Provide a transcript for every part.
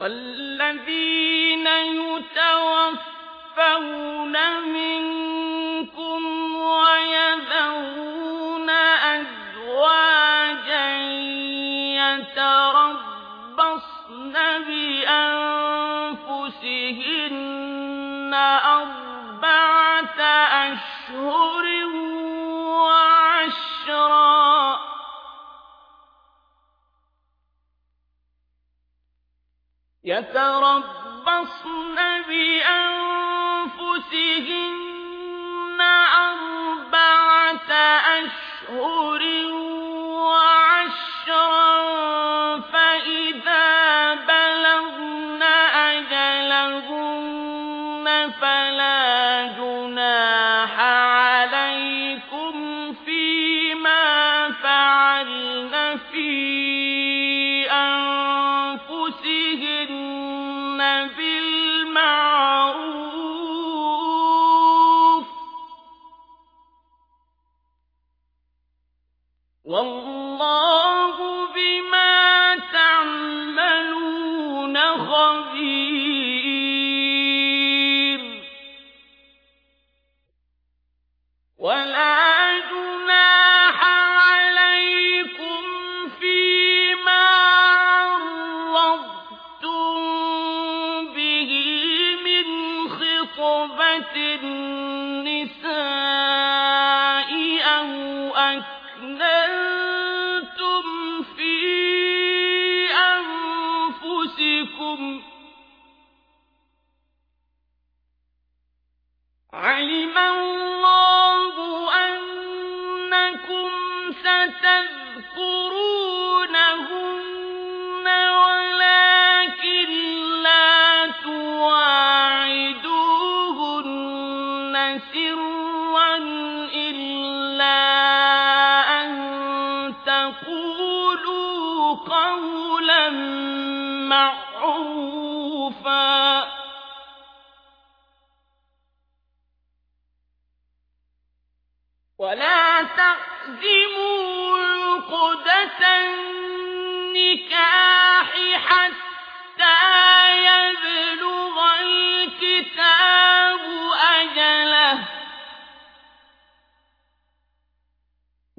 والذين يتوفون منكم ويذرون أزواجا يتربصن بأنفسهن أربعة يتربصن بأنفسهن أربعة أشهر خطبة النساء أو أكننتم في أنفسكم. علم الله أنكم ستذكرونهن سرا إلا أن تقولوا قولا معروفا. ولا تعزموا عقدة النكاح حتى يبلغ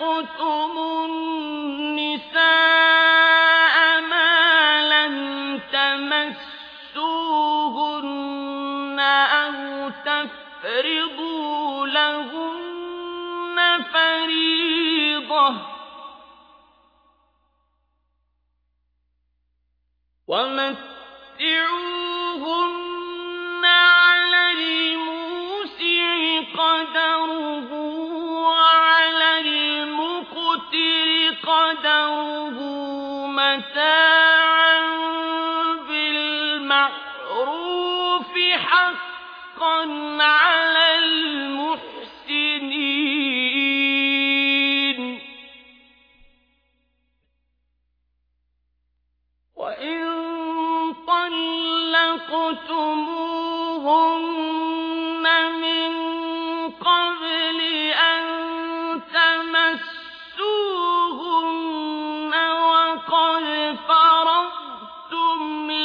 طلقتم النساء ما تمسوهن أو تفرضوا لهن فريضة ومتعوهن المقتر قدره متاعا بالمعروف حقا على المحسنين. وإن طلقتموهن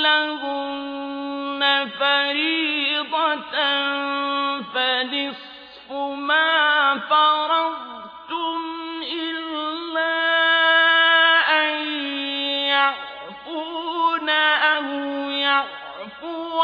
لهن فريضة فنصف ما فرضتم إلا أن يعفون أو يعفو